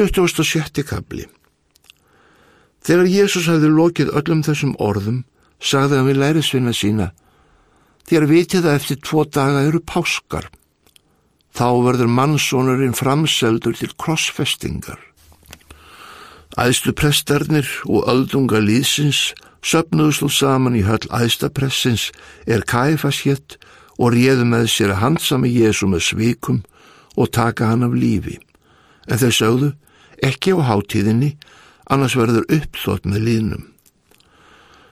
27. kapli Þegar Jésús hafði lokið öllum þessum orðum, sagði hann við lærisvinna sína, þér vitið að eftir tvo daga eru páskar. Þá verður mannsónurinn framseldur til krossfestingar. Æðstu prestarnir og öldunga líðsins söpnuðslu saman í höll æðstapressins er kæfasjett og réðu með sér að handsami Jésu með svikum og taka hann af lífi. En þau sögðu, ekki á hátíðinni, annars verður uppþótt með líðnum.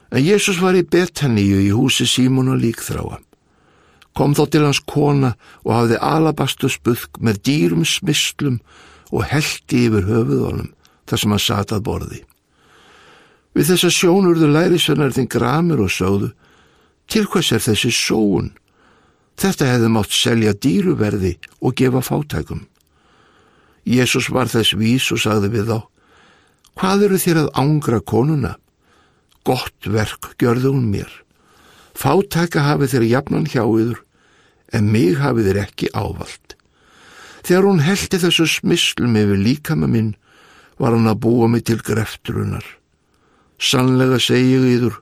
En Jésús var í Betaníu í húsi Símón og líkþráa. Kom þó til hans kona og hafði alabastusbuðk með dýrum smislum og heldi yfir höfuðónum þar sem hann satað borði. Við þessa sjónurðu lærisvennar þinn gramur og sögðu, til hvers er þessi sóun? Þetta hefði mátt selja dýruverði og gefa fátækum. Jésús var þess vís og sagði við þá, hvað eru þér að ángra konuna? Gott verk gjörðu hún mér. Fátæka hafið þér jafnan hjá yður, en mig hafið þér ekki ávald. Þegar hún heldi þessu smislum yfir líkama minn, var hann að búa mig til grefturunar. Sannlega segi ég yður,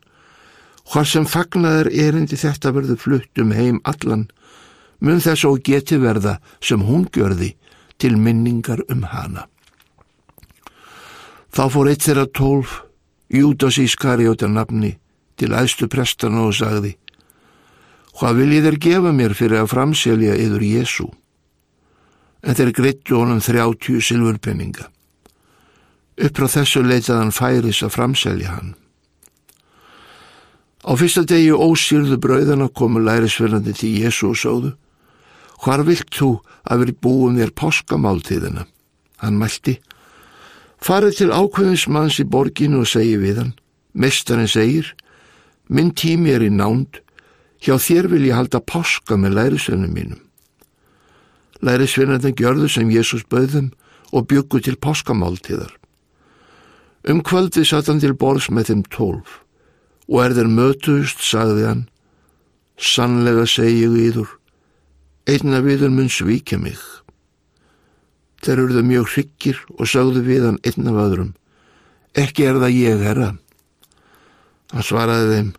hvað sem fagnaðar erindi þetta verður flutt um heim allan, mun þess og geti verða sem hún gjörði til minningar um hana. Þá fór eitt þeirra tólf, Júdas Ískarióta nafni, til æðstu prestana og sagði, hvað vil ég þeir gefa mér fyrir að framselja yður Jésu? En þeir greittu honum þrjátjú silfurpenninga. Upp frá þessu leitað hann færis að framselja hann. Á fyrsta degi ósýrðu brauðana komu lærisverðandi til Jésu og sóðu, hvar vilt þú að veri búum þér páskamáltíðina? Hann mælti, farið til ákveðinsmanns í borginu og segi við hann, mestarinn segir, minn tími er í nánd, hjá þér vil ég halda páska með lærisvennum mínum. Lærisvennarnir gjörðu sem Jésús bauðum og byggu til páskamáltíðar. Um kvöldi satt hann til borðs með þeim tólf og er þeir mötuðust, sagði hann, sannlega segi ég íður, einna viður mun svíkja mig. Þeir eruðu mjög hryggir og sagðu við hann einna af öðrum, ekki er það ég, herra. Hann svaraði þeim,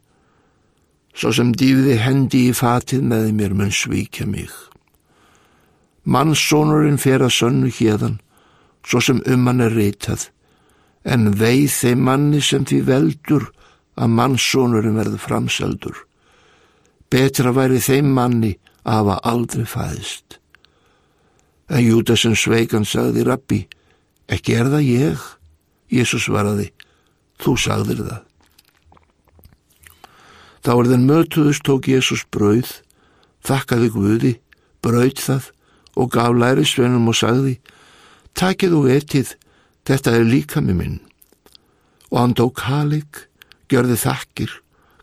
svo sem dýfiði hendi í fatið með mér mun svíkja mig. Mannsónurinn fer að sönnu hérðan, svo sem um hann er reytað, en veið þeim manni sem því veldur að mannsónurinn verður framseldur. Betra væri þeim manni hafa aldrei fæðist. En Júdasen sveikan sagði rabbi, ekki er það ég? Jésús svaraði, þú sagðir það. Þá er þenn mötuðust tók Jésús brauð, þakkaði Guði, brauð það og gaf lærisveinum og sagði, takið og etið, þetta er líka með minn. Og hann tók halik, gjörði þakkir,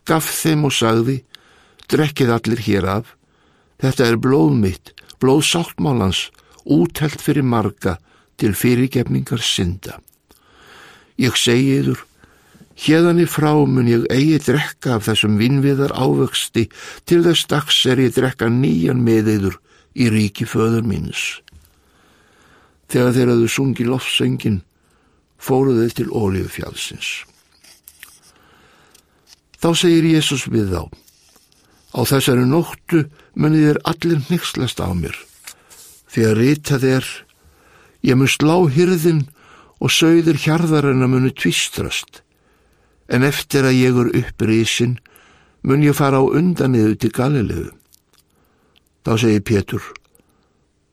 gaf þeim og sagði, drekkið allir hér af, þetta er blóð mitt, blóð sáttmálans, útelt fyrir marga til fyrirgefningar synda. Ég segiður, hérðan í frá mun ég eigi drekka af þessum vinnviðar ávöxti til þess dags er ég drekka nýjan meðeiður í ríki föður minns. Þegar þeir hafðu sungið loftsöngin, fóruðu til ólíufjálsins. Þá segir Jésús við þá, á þessari nóttu munið þér allir nixlast á mér, því að rita þér, ég mun slá hyrðin og sögður hjarðarinnar munu tvistrast, en eftir að ég er upprísin mun ég fara á undanniðu til Galilegu. Þá segir Pétur,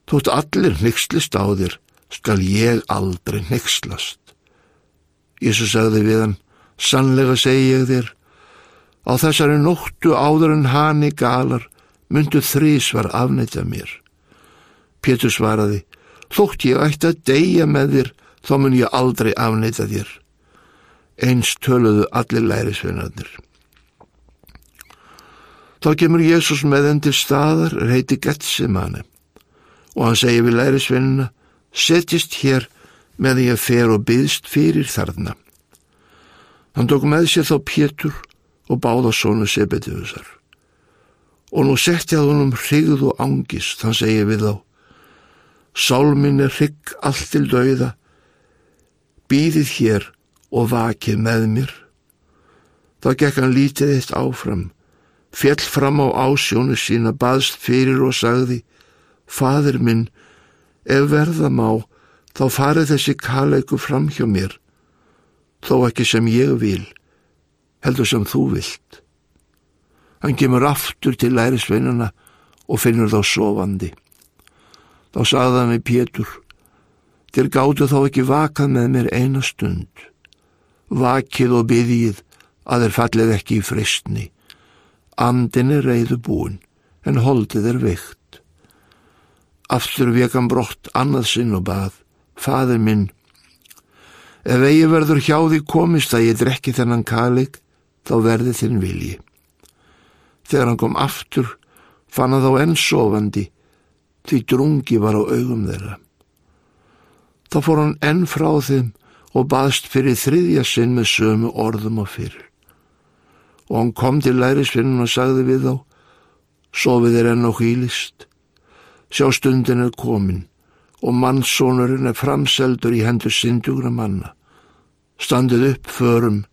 þótt allir nixlist á þér, skal ég aldrei nixlast. Jésu sagði við hann, sannlega segi ég þér, á þessari nóttu áður en hani galar, myndu þrís var afnættað mér. Pétur svaraði, þótt ég ætti að deyja með þér, þá mun ég aldrei afnætta þér. Eins töluðu allir lærisveinarnir. Þá kemur Jésús með enn til staðar heiti Getsemane og hann segir við lærisveinina, setjist hér með því að fer og byðst fyrir þarna. Hann tók með sér þá Pétur og báða sónu Sebetiðusar. Og nú setti að honum hrigð og angist, þann segir við þá, Sálminn er hrygg allt til dauða, býðið hér og vakið með mér. Þá gekk hann lítið eitt áfram, fjell fram á ásjónu sína, baðst fyrir og sagði, Fadur minn, ef verða má, þá farið þessi kaleiku fram hjá mér, þó ekki sem ég vil, heldur sem þú vilt. Hann kemur aftur til lærisveinana og finnur þá sofandi. Þá sagði hann við Pétur, þér gáttu þá ekki vakað með mér eina stund. Vakið og byðið að þeir fallið ekki í fristni. Andin er reyðu búin en holdið er veikt. Aftur vekan brott annað sinn og bað, fadur minn, ef eigi verður hjá því komist að ég drekki þennan kalik, þá verði þinn vilji. Þegar hann kom aftur, fann hann þá enn sofandi, því drungi var á augum þeirra. Þá fór hann enn frá þeim og baðst fyrir þriðja sinn með sömu orðum og fyrir. Og hann kom til lærisvinnun og sagði við þá, sofið er enn og hýlist, sjá stundin er komin og mannsónurinn er framseldur í hendur syndugra manna. Standið upp förum,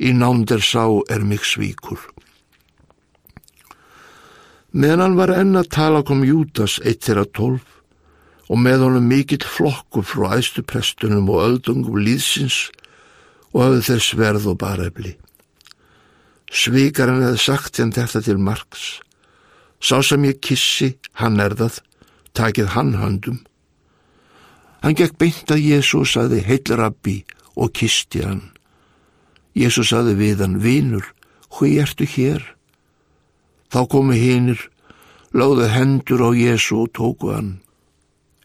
í nándir sá er mig svíkur. Meðan hann var enn að tala kom Jútas eitt þeirra tólf og með honum mikill flokkur frá æstu prestunum og öldungum líðsins og hafði þeir sverð og barefli. Svíkarinn hefði sagt henn þetta til margs. Sá sem ég kissi, hann er það, takið hann höndum. Hann gekk beint að Jésús aði heil rabbi og kisti hann. Jésús aði við hann, vinur, hví ertu hér? Þá komu hinnir, láðu hendur á Jésu og tóku hann.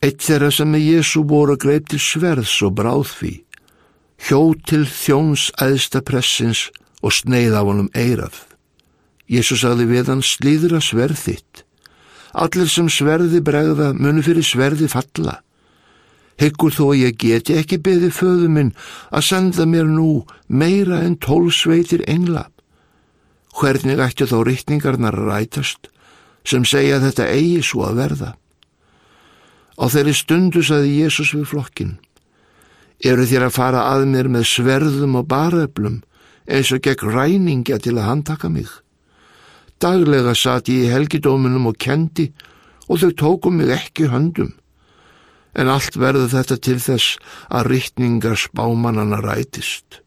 Eitt þeirra sem með Jésu voru greip til sverðs og bráð því, hjó til þjóns æðsta pressins og sneið af honum eirað. Jésu sagði við hann slíðra sverð þitt. Allir sem sverði bregða muni fyrir sverði falla. Heggur þó ég geti ekki beði föðu minn að senda mér nú meira en tólsveitir engla. Hvernig ætti þá rittningarnar rætast sem segja þetta eigi svo að verða? Á þeirri stundu saði Jésús við flokkin. Eru þér að fara að mér með sverðum og baröflum eins og gegn ræningja til að handtaka mig? Daglega satt ég í helgidóminum og kendi og þau tókum mig ekki höndum. En allt verður þetta til þess að rittningar spámanana rætist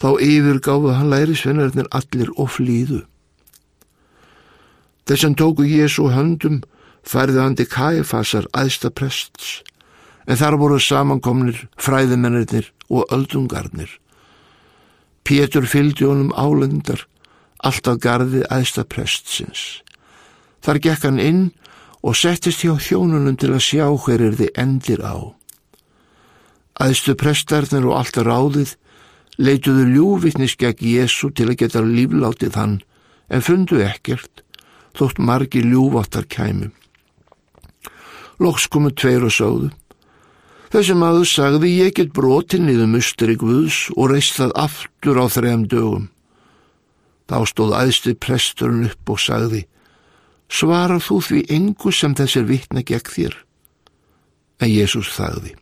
þá yfirgáfu hann lærisvennarnir allir og flýðu. Þess að tóku Jésu höndum færði hann til Kæfasar aðsta prests, en þar voru samankomnir fræðimennirnir og öldungarnir. Pétur fylgdi honum álendar, alltaf gardi aðsta prestsins. Þar gekk hann inn og settist hjá þjónunum til að sjá hver er þið endir á. Aðstu prestarnir og alltaf ráðið leituðu ljúvittnis gegn Jésu til að geta líflátið hann en fundu ekkert þótt margi ljúváttar kæmu. Loks komu tveir og sáðu. Þessi maður sagði ég get brotin í þau musteri Guðs og reist það aftur á þrejum dögum. Þá stóð æðsti presturinn upp og sagði Svarar þú því engu sem þessir vittna gegn þér? En Jésús þagði.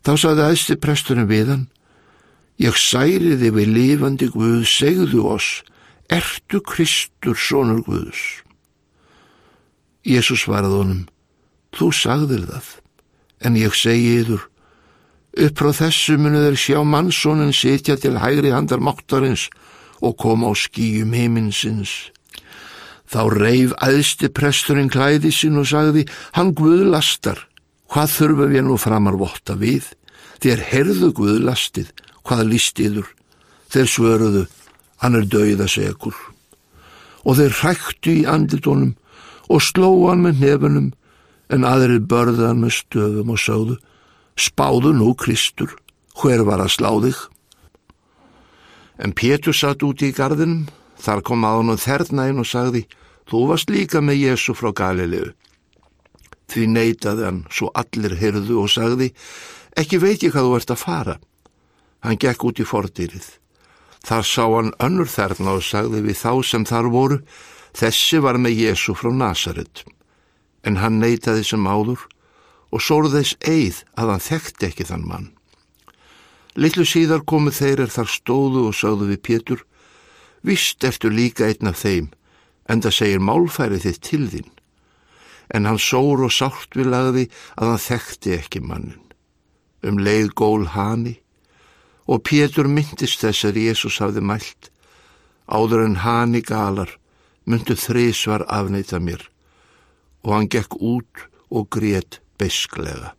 Þá sagði æðsti presturinn við hann Ég særi þið við lifandi Guð, segðu oss, ertu Kristur, sonur Guðs? Jésús svarað honum, þú sagðir það, en ég segi yður, upp frá þessu munu þeir sjá mannsónin sitja til hægri handar máttarins og koma á skýjum heiminsins. Þá reif aðsti presturinn klæði sin og sagði, hann Guð lastar, hvað þurfa við nú framar votta við? Þér herðu Guð lastið, hvaða listiður. Þeir svöruðu, hann er dauða segur. Og þeir hræktu í anditónum og slóan með nefunum en aðrir börðan með stöfum og sáðu, spáðu nú Kristur, hver var að slá þig? En Pétur satt úti í gardinum, þar kom að hann þernægin og sagði, þú varst líka með Jésu frá Galilegu. Því neytaði hann, svo allir hyrðu og sagði, ekki veit ég hvað þú ert að fara. Hann gekk út í fordýrið. Þar sá hann önnur þerna og sagði við þá sem þar voru, þessi var með Jésu frá Nasaret. En hann neytaði sem áður og sóru þess eið að hann þekkti ekki þann mann. Littlu síðar komu þeir er þar stóðu og sögðu við Pétur, vist ertu líka einn af þeim, en það segir málfærið þitt til þín. En hann sór og sátt við lagði að hann þekkti ekki mannin. Um leið gól hani og Pétur myndist þess að Jésús hafði mælt. Áður en hani galar myndu þrísvar afneita mér og hann gekk út og grét besklega.